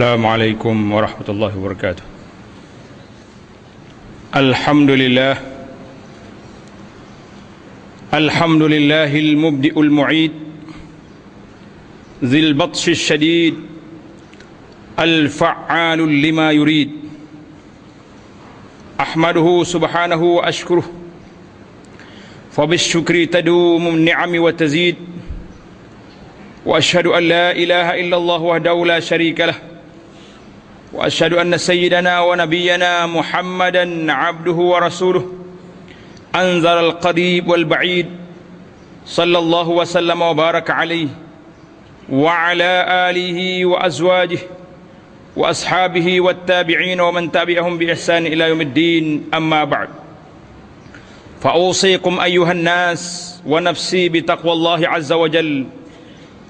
السلام عليكم ورحمة الله وبركاته. الحمد لله. الحمد لله المبدئ المعيد. ذي البطش الشديد. الفعال لما يريد. أحمده سبحانه وأشكره. فبالشكر تدوم النعم وتزيد. وأشهد أن لا إله إلا الله وحده لا شريك له. وأشهد أن سيدنا ونبينا محمدا عبده ورسوله. انذر القريب والبعيد. صلى الله وسلم وبارك عليه. وعلى آله وأزواجه وأصحابه والتابعين ومن تبعهم بإحسان إلى يوم الدين. أما بعد. فأوصيكم أيها الناس ونفسي بتقوى الله عز وجل.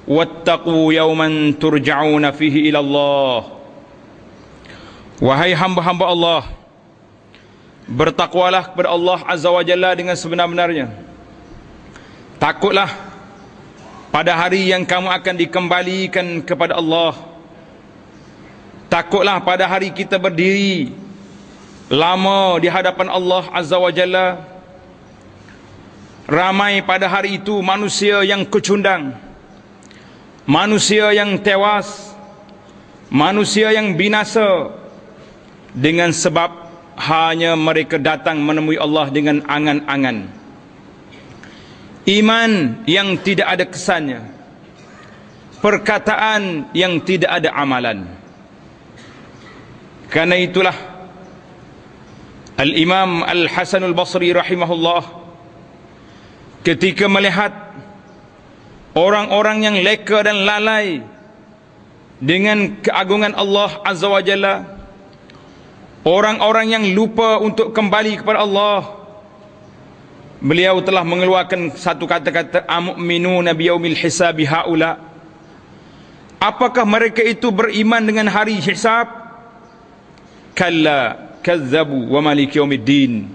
واتقوا يوما ترجعون فيه إلى الله. Wahai hamba-hamba Allah Bertakwalah kepada Allah Azza wa Jalla dengan sebenar-benarnya. Takutlah Pada hari yang kamu akan dikembalikan kepada Allah. Takutlah pada hari kita berdiri Lama di hadapan Allah Azza wa Jalla. Ramai pada hari itu manusia yang kecundang Manusia yang tewas Manusia yang binasa dengan sebab hanya mereka datang menemui Allah dengan angan-angan. Iman yang tidak ada kesannya. Perkataan yang tidak ada amalan. Karena itulah Al-Imam Al-Hasan Al-Basri rahimahullah ketika melihat orang-orang yang leka dan lalai dengan keagungan Allah Azza wa Jalla Orang-orang yang lupa untuk kembali kepada Allah. Beliau telah mengeluarkan satu kata-kata Amu'minu nabi yaumil hisabi ha'ula. Apakah mereka itu beriman dengan hari hisab? Kalla kazzabu wa malik yaumiddin.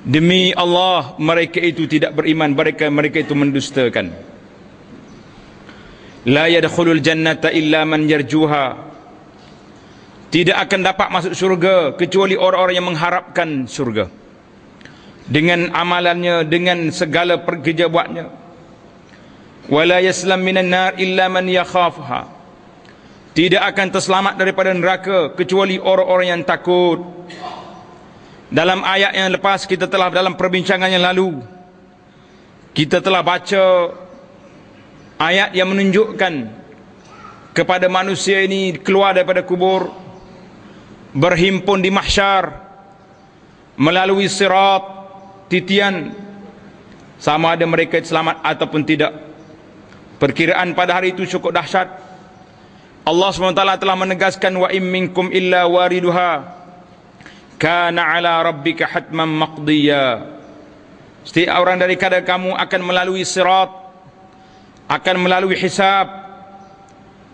Demi Allah mereka itu tidak beriman. Mereka mereka itu mendustakan. La yadkhulul jannata illa man yarjuha tidak akan dapat masuk syurga kecuali orang-orang yang mengharapkan syurga. Dengan amalannya dengan segala kerja buatnya. Wala yaslam minan nar illa man yakhafha tidak akan terselamat daripada neraka kecuali orang-orang yang takut. Dalam ayat yang lepas kita telah dalam perbincangan yang lalu kita telah baca ayat yang menunjukkan kepada manusia ini keluar daripada kubur berhimpun di mahsyar melalui sirat titian sama ada mereka selamat ataupun tidak. Perkiraan pada hari itu cukup dahsyat. Allah SWT telah menegaskan wa im minkum illa wariduha kana ala rabbika hatman maqdiya. Setiap orang dari kada kamu akan melalui sirat akan melalui hisab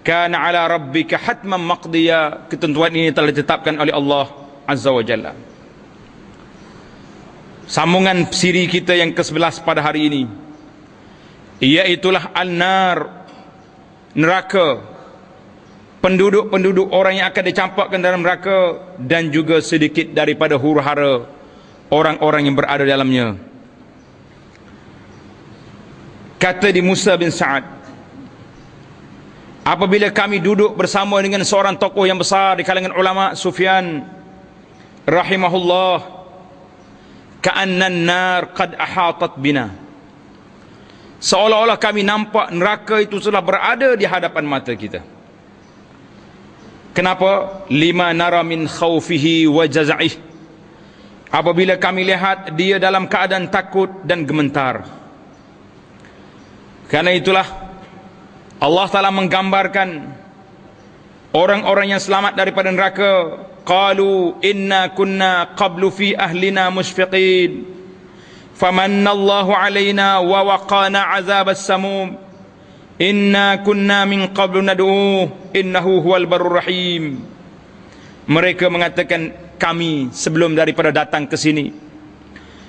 kana ala rabbika hatman maqdiya. Ketentuan ini telah ditetapkan oleh Allah azza wa jalla. Sambungan siri kita yang ke-11 pada hari ini iaitulah an-nar neraka. Penduduk-penduduk orang yang akan dicampakkan dalam neraka dan juga sedikit daripada huru-hara orang-orang yang berada dalamnya. Kata di Musa bin Sa'ad apabila kami duduk bersama dengan seorang tokoh yang besar di kalangan ulama Sufyan rahimahullah ka'annan nar qad ahatat bina. Seolah-olah kami nampak neraka itu telah berada di hadapan mata kita. Kenapa? Lima nara min khawfihi wa jaza'ih. Apabila kami lihat dia dalam keadaan takut dan gementar. Karena itulah Allah Taala menggambarkan orang-orang yang selamat daripada neraka. Qalu inna kunna qablu fi ahlina mushfiqin. Famanna Allahu alaina wa waqana azab as-samum. Inna kunna min qablu nad'u. Innahu huwal barur rahim. Mereka mengatakan kami sebelum daripada datang ke sini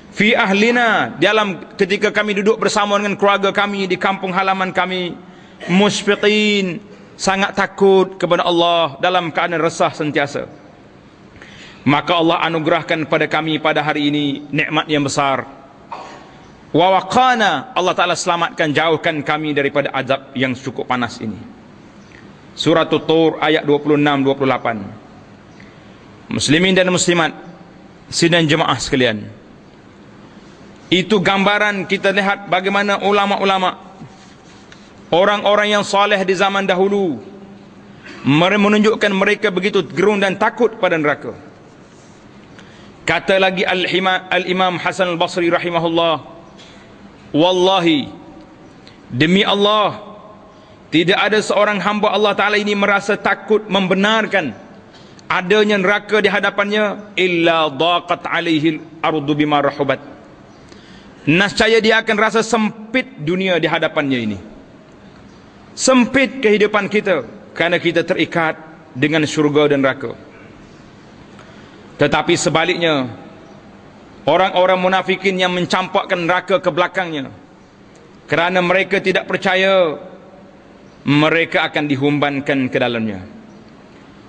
fi ahlina dalam ketika kami duduk bersama dengan keluarga kami di kampung halaman kami musfiqin sangat takut kepada Allah dalam keadaan resah sentiasa. Maka Allah anugerahkan pada kami pada hari ini nikmat yang besar. Wa waqana Allah taala selamatkan jauhkan kami daripada azab yang cukup panas ini. Surah tur ayat 26 28 muslimin dan muslimat sidang jemaah sekalian. Itu gambaran kita lihat bagaimana ulama-ulama Orang-orang yang saleh di zaman dahulu menunjukkan mereka begitu gerun dan takut pada neraka. Kata lagi Al-Imam Hasan Al-Basri rahimahullah, "Wallahi demi Allah tidak ada seorang hamba Allah Taala ini merasa takut membenarkan adanya neraka di hadapannya illa daqat alaihi al-ardu bima rahubat." Nascaya dia akan rasa sempit dunia di hadapannya ini sempit kehidupan kita kerana kita terikat dengan syurga dan neraka. Tetapi sebaliknya orang-orang munafikin yang mencampakkan neraka ke belakangnya kerana mereka tidak percaya mereka akan dihumbankan ke dalamnya.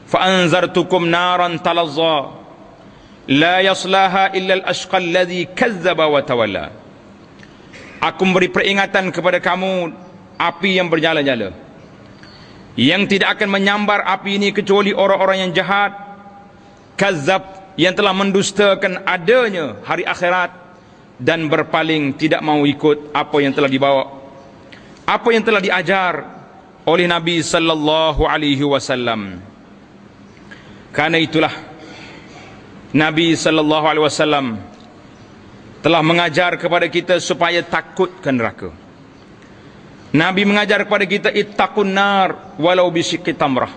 Fa anzartukum naran talazza la yaslaha illa al-ashqa alladhi kazzaba wa tawalla. Aku memberi peringatan kepada kamu api yang bernyala-nyala. Yang tidak akan menyambar api ini kecuali orang-orang yang jahat kazab yang telah mendustakan adanya hari akhirat dan berpaling tidak mau ikut apa yang telah dibawa apa yang telah diajar oleh Nabi sallallahu alaihi wasallam. Karena itulah Nabi sallallahu alaihi wasallam telah mengajar kepada kita supaya takutkan neraka Nabi mengajar kepada kita ittaqun nar walau bisyikki tamrah.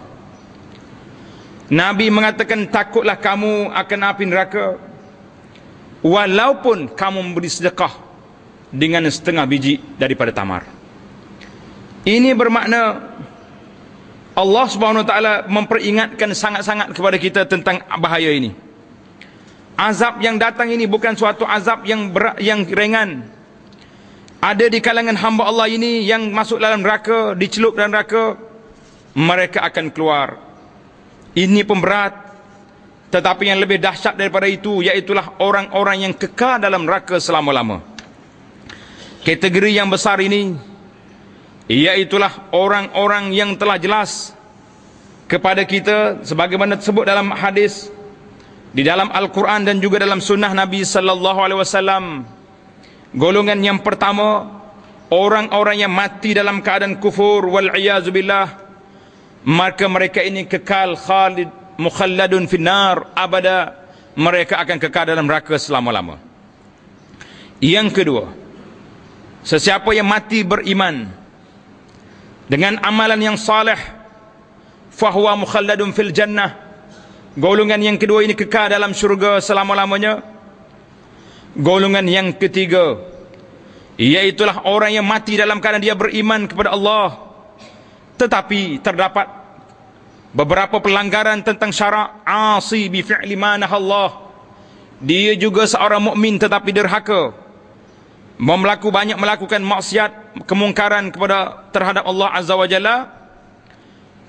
Nabi mengatakan takutlah kamu akan api neraka walaupun kamu memberi sedekah dengan setengah biji daripada tamar. Ini bermakna Allah Subhanahu wa taala memperingatkan sangat-sangat kepada kita tentang bahaya ini. Azab yang datang ini bukan suatu azab yang berat, yang ringan, ada di kalangan hamba Allah ini yang masuk dalam neraka, dicelup dalam neraka, mereka akan keluar. Ini pemberat. Tetapi yang lebih dahsyat daripada itu, iaitulah orang-orang yang kekal dalam neraka selama-lama. Kategori yang besar ini, iaitulah orang-orang yang telah jelas kepada kita, sebagaimana tersebut dalam hadis, di dalam Al-Quran dan juga dalam sunnah Nabi Sallallahu Alaihi Wasallam, Golongan yang pertama orang-orang yang mati dalam keadaan kufur wal billah maka mereka ini kekal khalid mukhalladun finnar abada mereka akan kekal dalam neraka selama-lama. Yang kedua, sesiapa yang mati beriman dengan amalan yang saleh fahuwa mukhalladun fil jannah golongan yang kedua ini kekal dalam syurga selama-lamanya golongan yang ketiga iaitulah orang yang mati dalam keadaan dia beriman kepada Allah. Tetapi terdapat beberapa pelanggaran tentang syarak asi bi fi'li ma Allah. Dia juga seorang mukmin tetapi derhaka. Memelaku banyak melakukan maksiat kemungkaran kepada terhadap Allah azza wa jalla.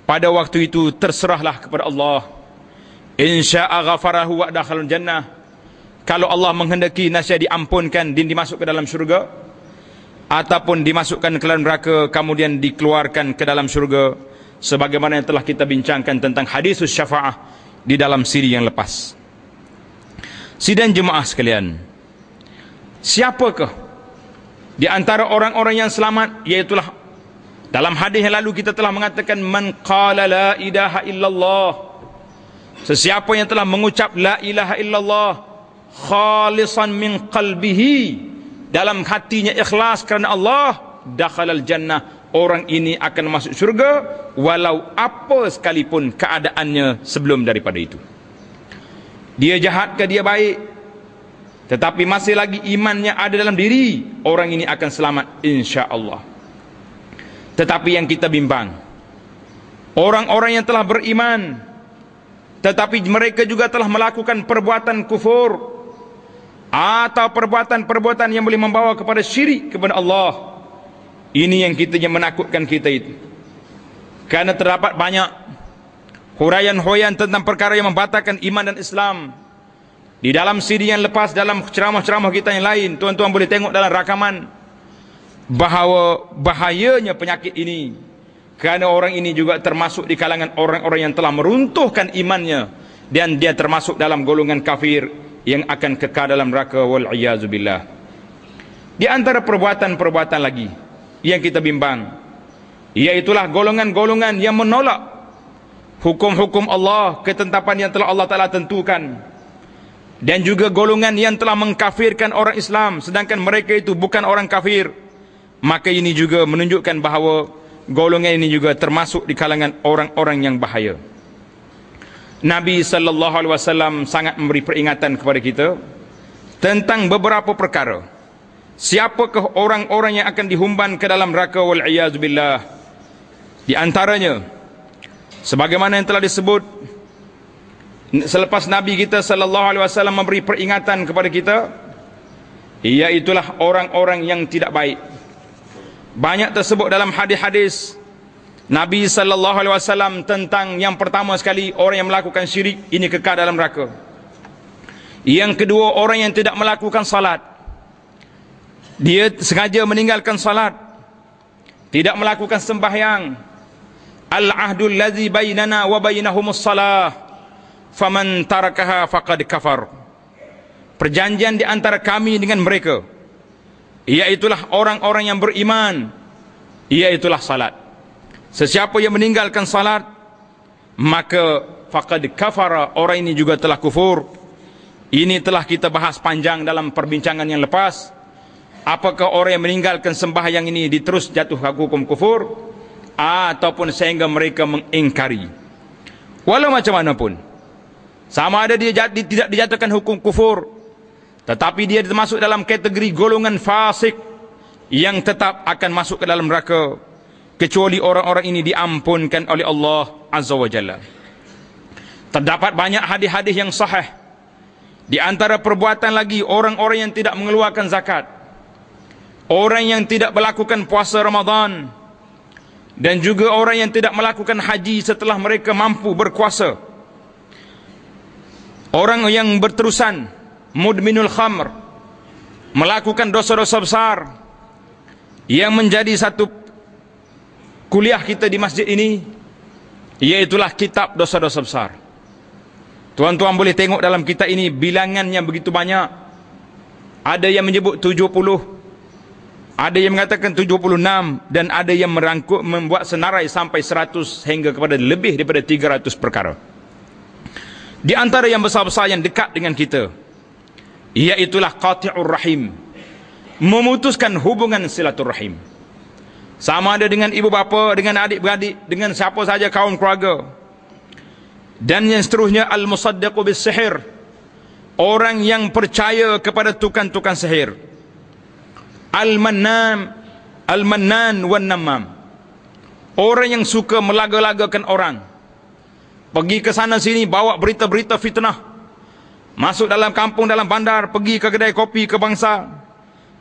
Pada waktu itu terserahlah kepada Allah. Insya'a ghafarahu wa dakhala jannah kalau Allah menghendaki nasihat diampunkan dan dimasuk ke dalam syurga ataupun dimasukkan ke dalam neraka kemudian dikeluarkan ke dalam syurga sebagaimana yang telah kita bincangkan tentang hadis syafaah di dalam siri yang lepas. Sidang jemaah sekalian siapakah di antara orang-orang yang selamat? Iaitulah dalam hadis yang lalu kita telah mengatakan man qala la ilaha illallah sesiapa yang telah mengucap la ilaha illallah khalisan min qalbihi. Dalam hatinya ikhlas kerana Allah dakhalal jannah. Orang ini akan masuk syurga walau apa sekalipun keadaannya sebelum daripada itu. Dia jahat ke dia baik? Tetapi masih lagi imannya ada dalam diri orang ini akan selamat insya-Allah. Tetapi yang kita bimbang orang-orang yang telah beriman tetapi mereka juga telah melakukan perbuatan kufur atau perbuatan-perbuatan yang boleh membawa kepada syirik kepada Allah. Ini yang kita yang menakutkan kita itu. Kerana terdapat banyak huraian-huraian tentang perkara yang membatalkan iman dan Islam. Di dalam CD yang lepas dalam ceramah-ceramah kita yang lain, tuan-tuan boleh tengok dalam rakaman bahawa bahayanya penyakit ini. Kerana orang ini juga termasuk di kalangan orang-orang yang telah meruntuhkan imannya. Dan dia termasuk dalam golongan kafir yang akan kekal dalam neraka wal billah. Di antara perbuatan-perbuatan lagi yang kita bimbang Iaitulah golongan-golongan yang menolak hukum-hukum Allah, ketentapan yang telah Allah Ta'ala tentukan. Dan juga golongan yang telah mengkafirkan orang Islam, sedangkan mereka itu bukan orang kafir. Maka ini juga menunjukkan bahawa golongan ini juga termasuk di kalangan orang-orang yang bahaya. Nabi sallallahu alaihi wasallam sangat memberi peringatan kepada kita tentang beberapa perkara. Siapakah orang-orang yang akan dihumban ke dalam neraka wal iyaz billah? Di antaranya sebagaimana yang telah disebut selepas Nabi kita sallallahu alaihi wasallam memberi peringatan kepada kita iaitulah orang-orang yang tidak baik. Banyak tersebut dalam hadis-hadis Nabi sallallahu alaihi wasallam tentang yang pertama sekali orang yang melakukan syirik ini kekal dalam neraka. Yang kedua orang yang tidak melakukan salat. Dia sengaja meninggalkan salat. Tidak melakukan sembahyang al-ahdu allazi bainana wa bainahumus salah faman tarakaha faqad kafar perjanjian di antara kami dengan mereka iaitulah orang-orang yang beriman iaitulah salat sesiapa yang meninggalkan salat maka faqad kafara orang ini juga telah kufur. Ini telah kita bahas panjang dalam perbincangan yang lepas. Apakah orang yang meninggalkan sembahyang ini diterus jatuh hukum kufur ataupun sehingga mereka mengingkari? Walau macam mana pun sama ada dia tidak dijatuhkan hukum kufur tetapi dia termasuk dalam kategori golongan fasik yang tetap akan masuk ke dalam neraka kecuali orang-orang ini diampunkan oleh Allah Azza wa Jalla. Terdapat banyak hadis-hadis yang sahih. Di antara perbuatan lagi orang-orang yang tidak mengeluarkan zakat. Orang yang tidak melakukan puasa Ramadan. Dan juga orang yang tidak melakukan haji setelah mereka mampu berkuasa. Orang yang berterusan mudminul khamr. Melakukan dosa-dosa besar. Yang menjadi satu kuliah kita di masjid ini iaitulah kitab dosa-dosa besar tuan-tuan boleh tengok dalam kitab ini bilangannya begitu banyak ada yang menyebut 70 ada yang mengatakan 76 dan ada yang merangkuk membuat senarai sampai 100 hingga kepada lebih daripada 300 perkara. Di antara yang besar-besar yang dekat dengan kita iaitulah qati'ur rahim. Memutuskan hubungan silaturahim. Sama ada dengan ibu bapa, dengan adik-beradik, dengan siapa saja kaum keluarga. Dan yang seterusnya al-musaddiqu bis sihir. Orang yang percaya kepada tukang-tukang sihir. Al-Mannan Al-Mannan wan Namam Orang yang suka melaga-lagakan orang Pergi ke sana sini bawa berita-berita fitnah Masuk dalam kampung, dalam bandar Pergi ke kedai kopi, ke bangsa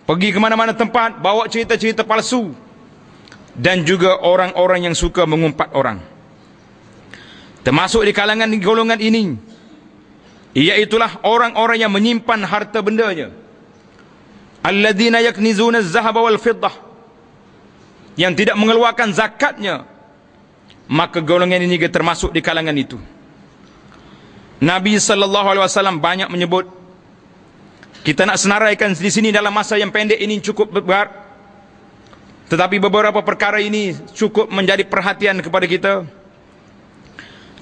Pergi ke mana-mana tempat Bawa cerita-cerita palsu Dan juga orang-orang yang suka mengumpat orang. Termasuk di kalangan golongan ini Iaitulah orang-orang yang menyimpan harta bendanya. Alladzina yaknizuna az-zahaba wal fiddah. Yang tidak mengeluarkan zakatnya. Maka golongan ini juga termasuk di kalangan itu. Nabi sallallahu alaihi wasallam banyak menyebut kita nak senaraikan di sini dalam masa yang pendek ini cukup tetapi beberapa perkara ini cukup menjadi perhatian kepada kita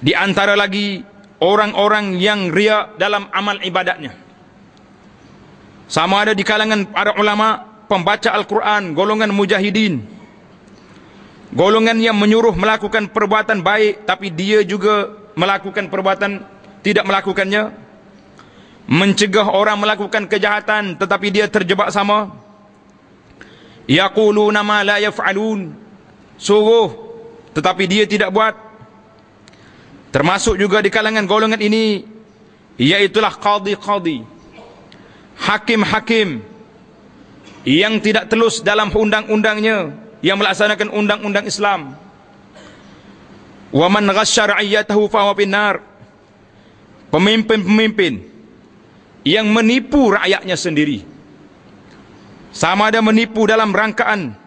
di antara lagi orang-orang yang ria dalam amal ibadatnya sama ada di kalangan para ulama pembaca Al-Quran, golongan mujahidin. Golongan yang menyuruh melakukan perbuatan baik tapi dia juga melakukan perbuatan tidak melakukannya. Mencegah orang melakukan kejahatan tetapi dia terjebak sama. Yaquluna ma la yaf'alun. Suruh tetapi dia tidak buat. Termasuk juga di kalangan golongan ini iaitulah qadi-qadi hakim-hakim yang tidak telus dalam undang-undangnya yang melaksanakan undang-undang Islam Wa man ghashya ra'iyatahu fa huwa finnar. Pemimpin-pemimpin yang menipu rakyatnya sendiri. Sama ada menipu dalam rangkaan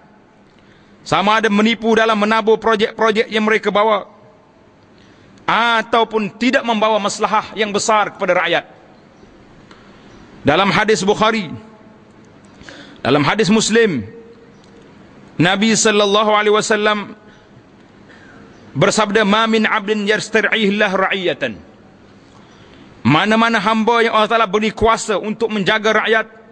sama ada menipu dalam menabur projek-projek yang mereka bawa ataupun tidak membawa maslahah yang besar kepada rakyat. Dalam hadis Bukhari, dalam hadis Muslim, Nabi sallallahu alaihi wasallam bersabda, "Ma min 'abdin yastar'ihi Allah ra'iyatan." Mana-mana hamba yang Allah Taala beri kuasa untuk menjaga rakyat,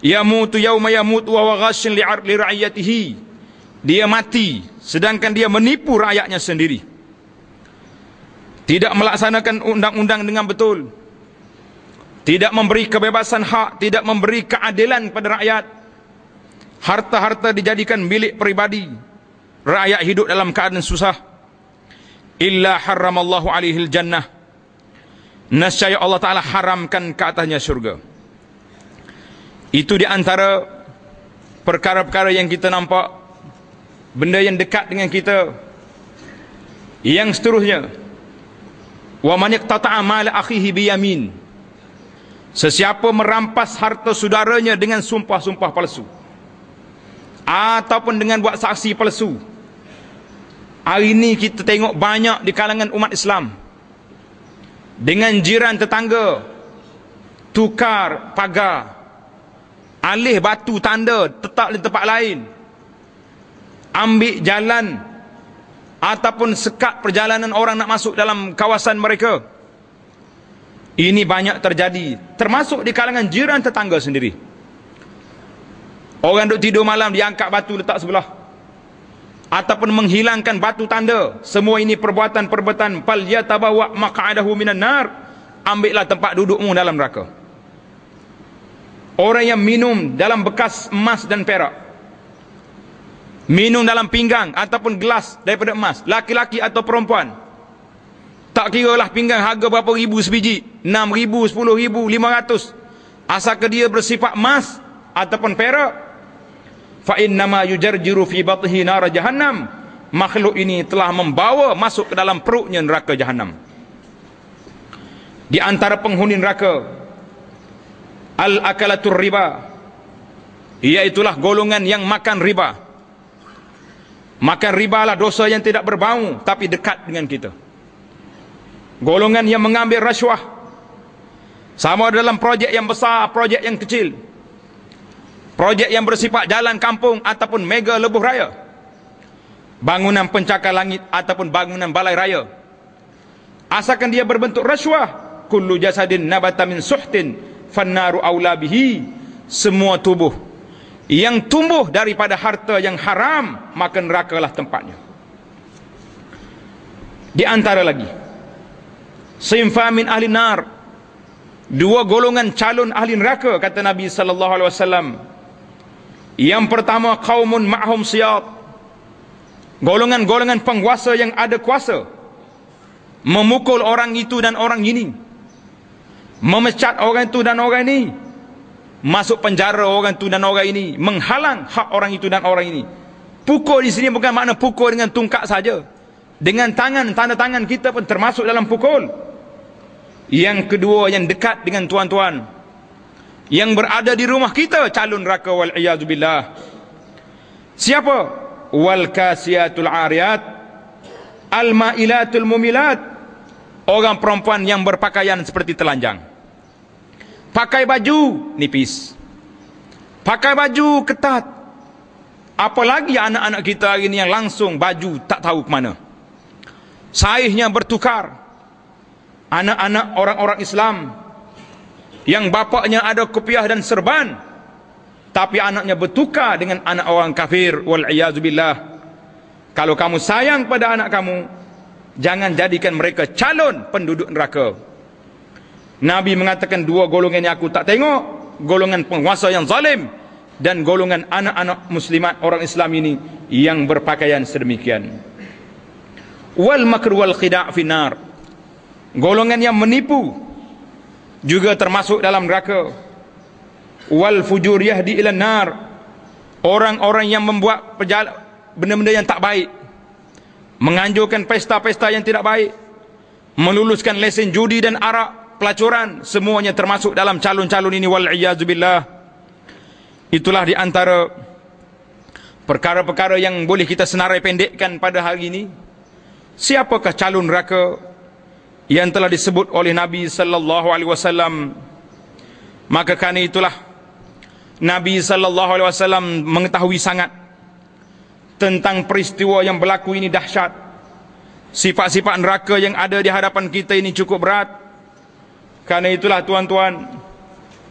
yamutu yauma yamut wa ghashin li ra'iyatihi. Dia mati sedangkan dia menipu rakyatnya sendiri. Tidak melaksanakan undang-undang dengan betul. Tidak memberi kebebasan hak tidak memberi keadilan kepada rakyat. Harta-harta dijadikan milik peribadi. Rakyat hidup dalam keadaan susah. Illa haramallahu alaihi jannah. Nasya Allah taala haramkan ke atasnya syurga itu di antara perkara-perkara yang kita nampak benda yang dekat dengan kita. Yang seterusnya wa man yaqtata'a mal akhihi bi yamin. Sesiapa merampas harta saudaranya dengan sumpah-sumpah palsu ataupun dengan buat saksi palsu. Hari ini kita tengok banyak di kalangan umat Islam dengan jiran tetangga tukar pagar alih batu tanda tetap di tempat lain. Ambil jalan ataupun sekat perjalanan orang nak masuk dalam kawasan mereka. Ini banyak terjadi termasuk di kalangan jiran tetangga sendiri. Orang duduk tidur malam diangkat batu letak sebelah. Ataupun menghilangkan batu tanda. Semua ini perbuatan-perbuatan fal yatabawa maq'adahu minan nar. Ambillah tempat dudukmu dalam neraka Orang yang minum dalam bekas emas dan perak. Minum dalam pinggang ataupun gelas daripada emas. Laki-laki atau perempuan. Tak kira lah pinggang harga berapa ribu sebiji. Enam ribu, sepuluh ribu, lima ratus. Asalkan dia bersifat emas ataupun perak. Fa'innama yujarjiru fi batihi nara jahannam. Makhluk ini telah membawa masuk ke dalam perutnya neraka jahannam. Di antara penghuni neraka al-akalatur riba. Iaitulah golongan yang makan riba. Makan riba lah dosa yang tidak berbau tapi dekat dengan kita. Golongan yang mengambil rasuah. Sama dalam projek yang besar projek yang kecil. Projek yang bersifat jalan kampung ataupun mega lebuh raya. Bangunan pencakar langit ataupun bangunan balai raya. Asalkan dia berbentuk rasuah kullu jasadin nabata min suhtin fannaru aula bihi. Semua tubuh. Yang tumbuh daripada harta yang haram maka nerakalah tempatnya. Di antara lagi sinfa min ahli nar. Dua golongan calon ahli neraka kata Nabi sallallahu alaihi wasallam. Yang pertama qaumun ma'hum siyat golongan-golongan penguasa yang ada kuasa. Memukul orang itu dan orang ini memecat orang itu dan orang ini masuk penjara orang itu dan orang ini. Menghalang hak orang itu dan orang ini. Pukul di sini bukan makna pukul dengan tungkak saja. Dengan tangan tanda tangan kita pun termasuk dalam pukul. Yang kedua yang dekat dengan tuan-tuan. Yang berada di rumah kita calon neraka wal billah. Siapa? Wal kasiatul ariyat. Al mailatul mumilat. Orang perempuan yang berpakaian seperti telanjang Pakai baju nipis. Pakai baju ketat. Apalagi anak-anak kita hari ini yang langsung baju tak tahu ke mana. Saihnya bertukar. Anak-anak orang-orang Islam yang bapaknya ada kopiah dan serban tapi anaknya bertukar dengan anak orang kafir wal billah. Kalau kamu sayang pada anak kamu, jangan jadikan mereka calon penduduk neraka. Nabi mengatakan dua golongan yang aku tak tengok golongan penguasa yang zalim dan golongan anak-anak muslimat orang Islam ini yang berpakaian sedemikian. Wal makr wal khida' finar golongan yang menipu juga termasuk dalam neraka. Wal fujur yahdi ila nar. Orang-orang yang membuat benda-benda yang tak baik menganjurkan pesta-pesta yang tidak baik, meluluskan lesen judi dan arak, pelacuran, semuanya termasuk dalam calon-calon ini wal billah. Itulah di antara perkara-perkara yang boleh kita senarai pendekkan pada hari ini. Siapakah calon neraka yang telah disebut oleh Nabi sallallahu alaihi wasallam? Maka kerana itulah Nabi sallallahu alaihi wasallam mengetahui sangat tentang peristiwa yang berlaku ini dahsyat. Sifat-sifat neraka yang ada di hadapan kita ini cukup berat. Karena itulah tuan-tuan,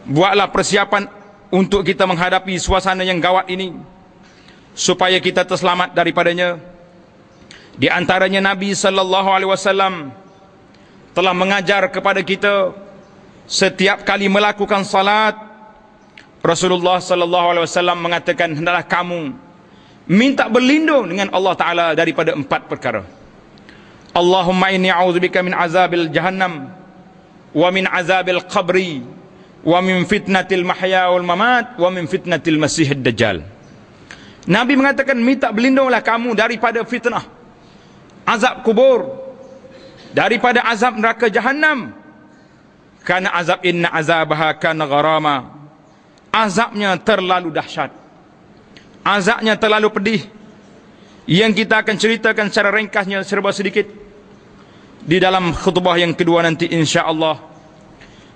buatlah persiapan untuk kita menghadapi suasana yang gawat ini supaya kita terselamat daripadanya. Di antaranya Nabi sallallahu alaihi wasallam telah mengajar kepada kita setiap kali melakukan salat Rasulullah sallallahu alaihi wasallam mengatakan hendaklah kamu minta berlindung dengan Allah taala daripada empat perkara. Allahumma inni a'udzubika min azabil jahannam wa min azabil qabri wa min fitnatil mahya wal mamat wa min fitnatil masiihid dajjal. Nabi mengatakan minta berlindunglah kamu daripada fitnah azab kubur daripada azab neraka jahannam. Karena azab inna azabaha kana gharama. Azabnya terlalu dahsyat. Azabnya terlalu pedih. Yang kita akan ceritakan secara ringkasnya serba sedikit di dalam khutbah yang kedua nanti insyaallah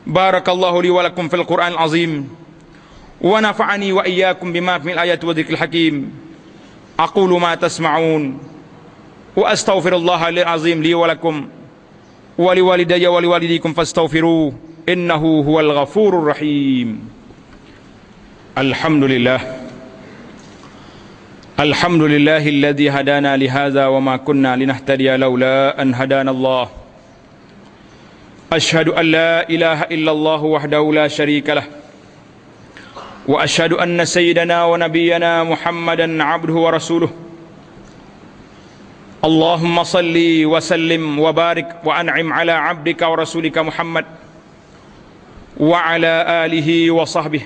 barakallahu li wa lakum fil qur'an azim wa nafa'ani wa iyyakum bima fi al ayati wa dhikril hakim. Aqulu ma tasma'un. Wa astaghfirullah al azim li wa lakum. Wa li walidayya wa li walidikum fastaghfiru. Innahu huwal ghafurur rahim. Alhamdulillah. الحمد لله الذي هدانا لهذا وما كنا لنهتدي لولا أن هدانا الله أشهد أن لا إله إلا الله وحده لا شريك له وأشهد أن سيدنا ونبينا محمدا عبده ورسوله اللهم صل وسلم وبارك وأنعم على عبدك ورسولك محمد وعلى آله وصحبه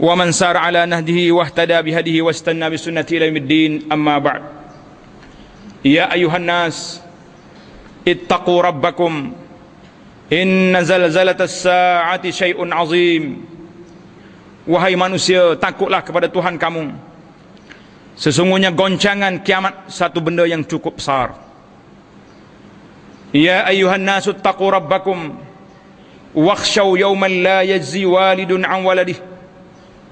ومن سار على نهجه واهتدى بهديه واستنى بسنته الى يوم الدين اما بعد يا ايها الناس اتقوا ربكم ان زلزله الساعه شيء عظيم wahai manusia takutlah kepada Tuhan kamu sesungguhnya goncangan kiamat satu benda yang cukup besar ya ayuhan nasu taqu rabbakum wakhshaw yawman la yajzi walidun an waladihi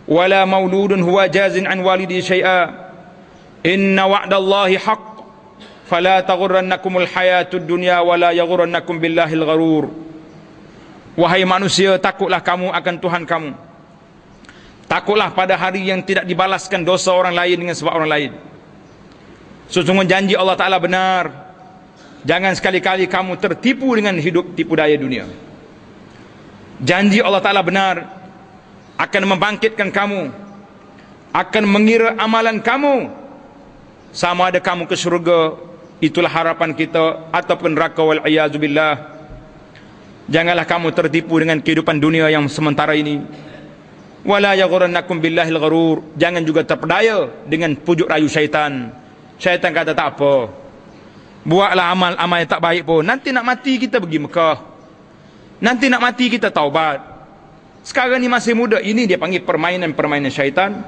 ولا مولود هو جاز عن والده شيئا إن وعد الله حق فلا تغرنكم الحياة الدنيا ولا يغرنكم بالله الغرور Wahai manusia takutlah kamu akan Tuhan kamu Takutlah pada hari yang tidak dibalaskan dosa orang lain dengan sebab orang lain Sesungguhnya janji Allah Ta'ala benar Jangan sekali-kali kamu tertipu dengan hidup tipu daya dunia Janji Allah Ta'ala benar akan membangkitkan kamu akan mengira amalan kamu. Sama ada kamu ke syurga itulah harapan kita ataupun neraka wal billah. Janganlah kamu tertipu dengan kehidupan dunia yang sementara ini. Wala yaghrannakum billahil gharur. Jangan juga terpedaya dengan pujuk rayu syaitan. Syaitan kata tak apa. Buatlah amal-amal yang tak baik pun. Nanti nak mati kita pergi Mekah. Nanti nak mati kita taubat sekarang ni masih muda. Ini dia panggil permainan-permainan syaitan.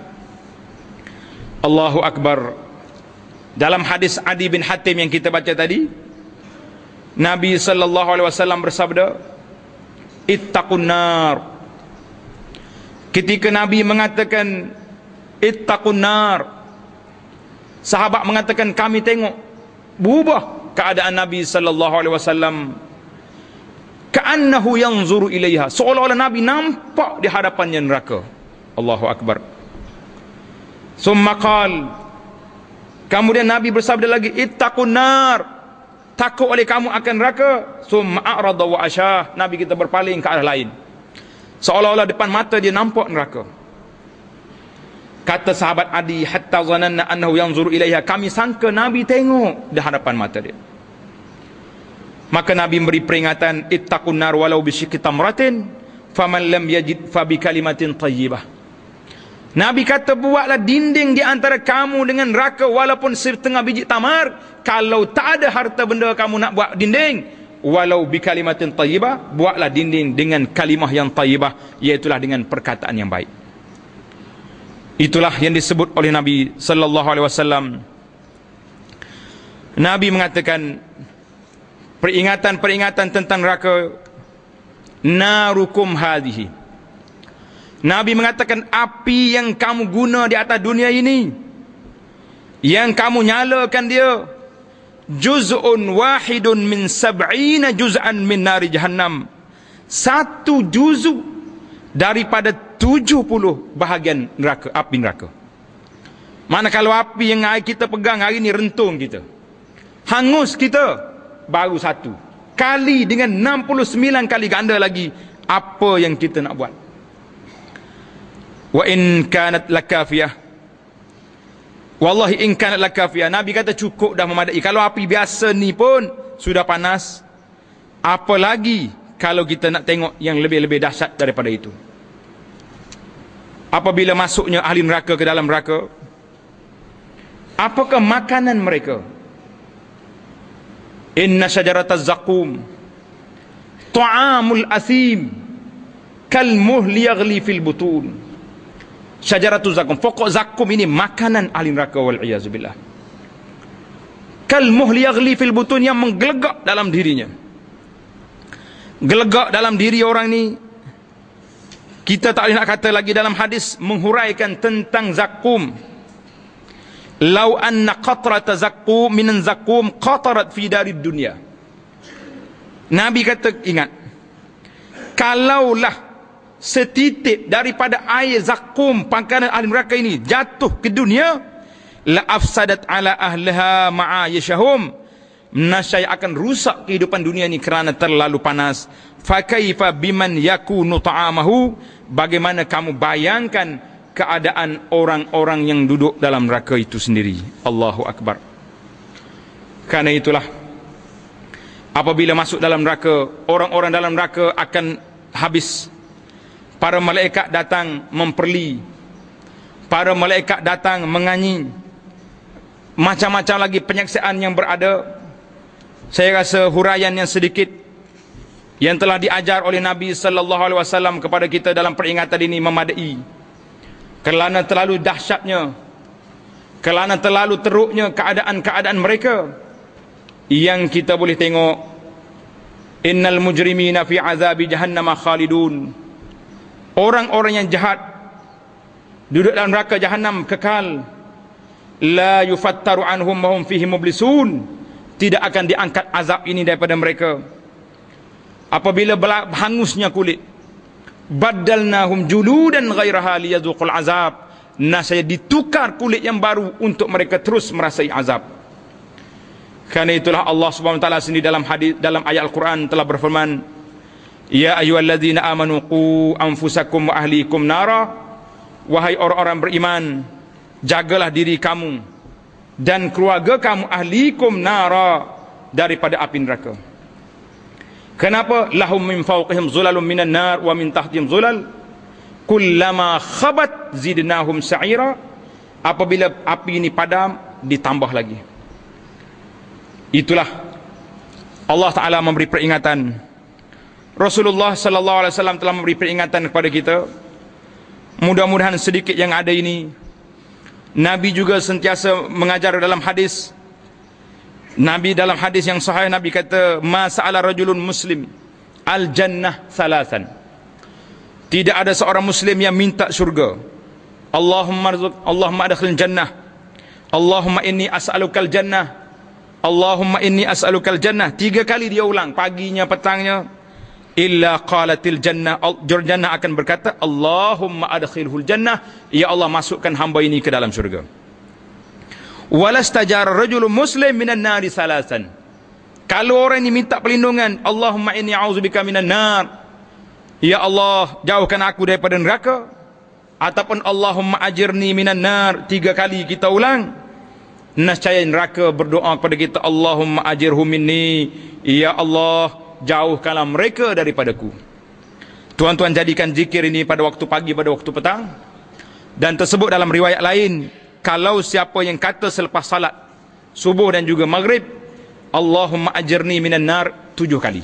Allahu Akbar. Dalam hadis Adi bin Hatim yang kita baca tadi, Nabi sallallahu alaihi wasallam bersabda, "Ittaqun nar." Ketika Nabi mengatakan ittaqun nar, sahabat mengatakan kami tengok berubah keadaan Nabi sallallahu alaihi wasallam ka'annahu yanzuru ilaiha. Seolah-olah nabi nampak di hadapannya neraka. Allahu akbar. Summa qal. Kemudian nabi bersabda lagi ittaqun nar. Takut oleh kamu akan neraka. Summa a'rada wa asyah nabi kita berpaling ke arah lain. Seolah-olah depan mata dia nampak neraka. Kata sahabat adi hatta zananna annahu yanzuru ilaiha. Kami sangka nabi tengok di hadapan mata dia Maka Nabi memberi peringatan ittaqun nar walau bi tamratin faman lam yajid fa bi kalimatin tayyibah. Nabi kata buatlah dinding di antara kamu dengan neraka walaupun setengah biji tamar. Kalau tak ada harta benda kamu nak buat dinding. Walau bi kalimatin tayyibah. Buatlah dinding dengan kalimah yang tayyibah. Iaitulah dengan perkataan yang baik. Itulah yang disebut oleh Nabi sallallahu alaihi wasallam. Nabi mengatakan peringatan-peringatan tentang neraka. Narukum hadhihi Nabi mengatakan api yang kamu guna di atas dunia ini yang kamu nyalakan dia juz'un wahidun min sab'ina juz'an min nari jahannam. Satu juzu daripada 70 bahagian neraka api neraka. Mana kalau api yang kita pegang hari ini rentung kita. Hangus kita baru satu. Kali dengan 69 kali ganda lagi apa yang kita nak buat? Wa in kanat lakafiyah. Wallahi in kanat lakafiyah. Nabi kata cukup dah memadai. Kalau api biasa ni pun sudah panas apa lagi kalau kita nak tengok yang lebih-lebih dahsyat daripada itu? Apabila masuknya ahli neraka ke dalam neraka apakah makanan mereka inna syajarataz zaqum ta'amul asim kal muhli yaghli fil butun Syajaratul zakum. Pokok zakum ini makanan ahli neraka wal iyazubillah. Kal muhli yaghli fil butun yang menggelegak dalam dirinya. Gelegak dalam diri orang ni kita tak boleh nak kata lagi dalam hadis menghuraikan tentang zakum. Lau anna qatrata zakum minan zakum qatarat fi dari dunia. Nabi kata ingat. Kalaulah setitik daripada air zakum pangkalan ahli neraka ini jatuh ke dunia la afsadat ala ahliha ma'a yashahum nasaya akan rusak kehidupan dunia ini kerana terlalu panas fa kaifa biman yakunu ta'amahu bagaimana kamu bayangkan keadaan orang-orang yang duduk dalam neraka itu sendiri. Allahu akbar. Karena itulah apabila masuk dalam neraka orang-orang dalam neraka akan habis. Para malaikat datang memperli. Para malaikat datang menganyi. Macam-macam lagi penyaksian yang berada. Saya rasa huraian yang sedikit yang telah diajar oleh Nabi sallallahu alaihi wasallam kepada kita dalam peringatan ini memadai kerana terlalu dahsyatnya kerana terlalu teruknya keadaan-keadaan mereka yang kita boleh tengok innal mujrimina fi azabi jahannam khalidun. Orang-orang yang jahat duduk dalam neraka jahanam kekal la yufattaru anhum wa hum fihi mublisun. Tidak akan diangkat azab ini daripada mereka. Apabila hangusnya kulit baddalnahum juludan ghairaha liyazuqul azab. Nah saya ditukar kulit yang baru untuk mereka terus merasai azab. Kerana itulah Allah Subhanahu wa taala sendiri dalam hadis dalam ayat Al-Quran telah berfirman Ya ayyuhalladzina amanu qu anfusakum wa ahlikum nara. Wahai orang-orang beriman jagalah diri kamu dan keluarga kamu ahlikum nara daripada api neraka kenapa? Lahum min fawqihim zulalun minan nar wa min tahtihim zulal. Kullama khabat zidnahum sa'ira. Apabila api ini padam ditambah lagi. Itulah Allah taala memberi peringatan. Rasulullah sallallahu alaihi wasallam telah memberi peringatan kepada kita. Mudah-mudahan sedikit yang ada ini. Nabi juga sentiasa mengajar dalam hadis Nabi dalam hadis yang sahih Nabi kata ma sa'ala rajulun muslim al jannah salasan. Tidak ada seorang muslim yang minta syurga. Allahumma rizq Allahumma adkhil jannah. Allahumma inni as'alukal jannah. Allahumma inni as'alukal jannah. Tiga kali dia ulang paginya petangnya illa qalatil jannah jannah akan berkata Allahumma adkhilhul jannah ya Allah masukkan hamba ini ke dalam syurga walastajara rajulun muslim minan nari salasan. Kalau orang ini minta perlindungan Allahumma inni a'udzubika minan nar. Ya Allah jauhkan aku daripada neraka. Ataupun Allahumma ajirni minan nar. Tiga kali kita ulang. Nascaya neraka berdoa kepada kita Allahumma ajirhu minni. Ya Allah jauhkanlah mereka daripadaku. Tuan-tuan jadikan zikir ini pada waktu pagi pada waktu petang. Dan tersebut dalam riwayat lain, kalau siapa yang kata selepas salat subuh dan juga maghrib, Allahumma ajirni minan nar tujuh kali.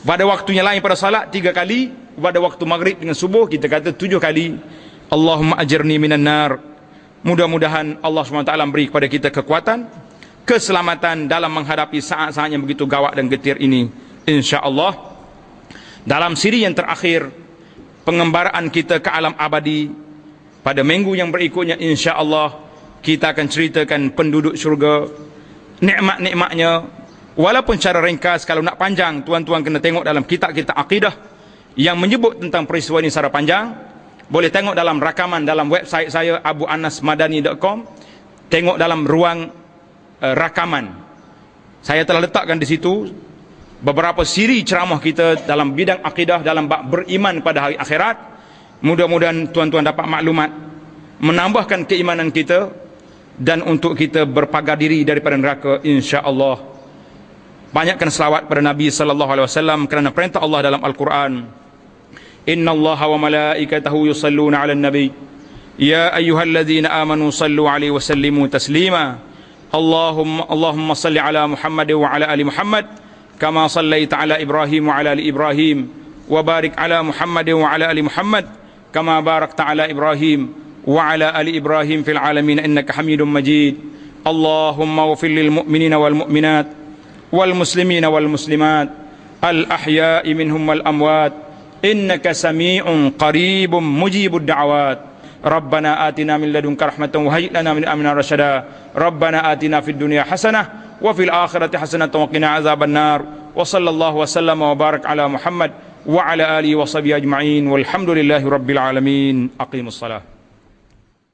Pada waktunya lain pada salat tiga kali, pada waktu maghrib dengan subuh kita kata tujuh kali, Allahumma ajirni minan nar. Mudah-mudahan Allah SWT beri kepada kita kekuatan, keselamatan dalam menghadapi saat-saat yang begitu gawat dan getir ini. InsyaAllah. Dalam siri yang terakhir, pengembaraan kita ke alam abadi, pada minggu yang berikutnya insya-Allah kita akan ceritakan penduduk syurga nikmat-nikmatnya. Walaupun secara ringkas kalau nak panjang tuan-tuan kena tengok dalam kitab-kitab akidah yang menyebut tentang peristiwa ini secara panjang. Boleh tengok dalam rakaman dalam website saya abuanasmadani.com tengok dalam ruang uh, rakaman. Saya telah letakkan di situ beberapa siri ceramah kita dalam bidang akidah dalam bab beriman pada hari akhirat Mudah-mudahan tuan-tuan dapat maklumat menambahkan keimanan kita dan untuk kita berpagar diri daripada neraka insya-Allah. Banyakkan selawat pada Nabi sallallahu alaihi wasallam kerana perintah Allah dalam Al-Quran. Inna Allah wa malaikatahu yusalluna 'alan nabi. Ya ayyuhalladzina amanu sallu 'alaihi wa sallimu taslima. Allahumma Allahumma salli 'ala Muhammad wa 'ala ali Muhammad kama sallaita 'ala Ibrahim wa 'ala ali Ibrahim wa barik 'ala Muhammad wa 'ala ali Muhammad كما باركت على إبراهيم وعلى آل إبراهيم في العالمين إنك حميد مجيد. اللهم اغفر للمؤمنين والمؤمنات والمسلمين والمسلمات الأحياء منهم والأموات. إنك سميع قريب مجيب الدعوات. ربنا آتنا من لدنك رحمة وهيئ لنا من أمنا رشدا. ربنا آتنا في الدنيا حسنة وفي الآخرة حسنة وقنا عذاب النار. وصلى الله وسلم وبارك على محمد وعلى آله وصحبه أجمعين والحمد لله رب العالمين. أقيموا الصلاة.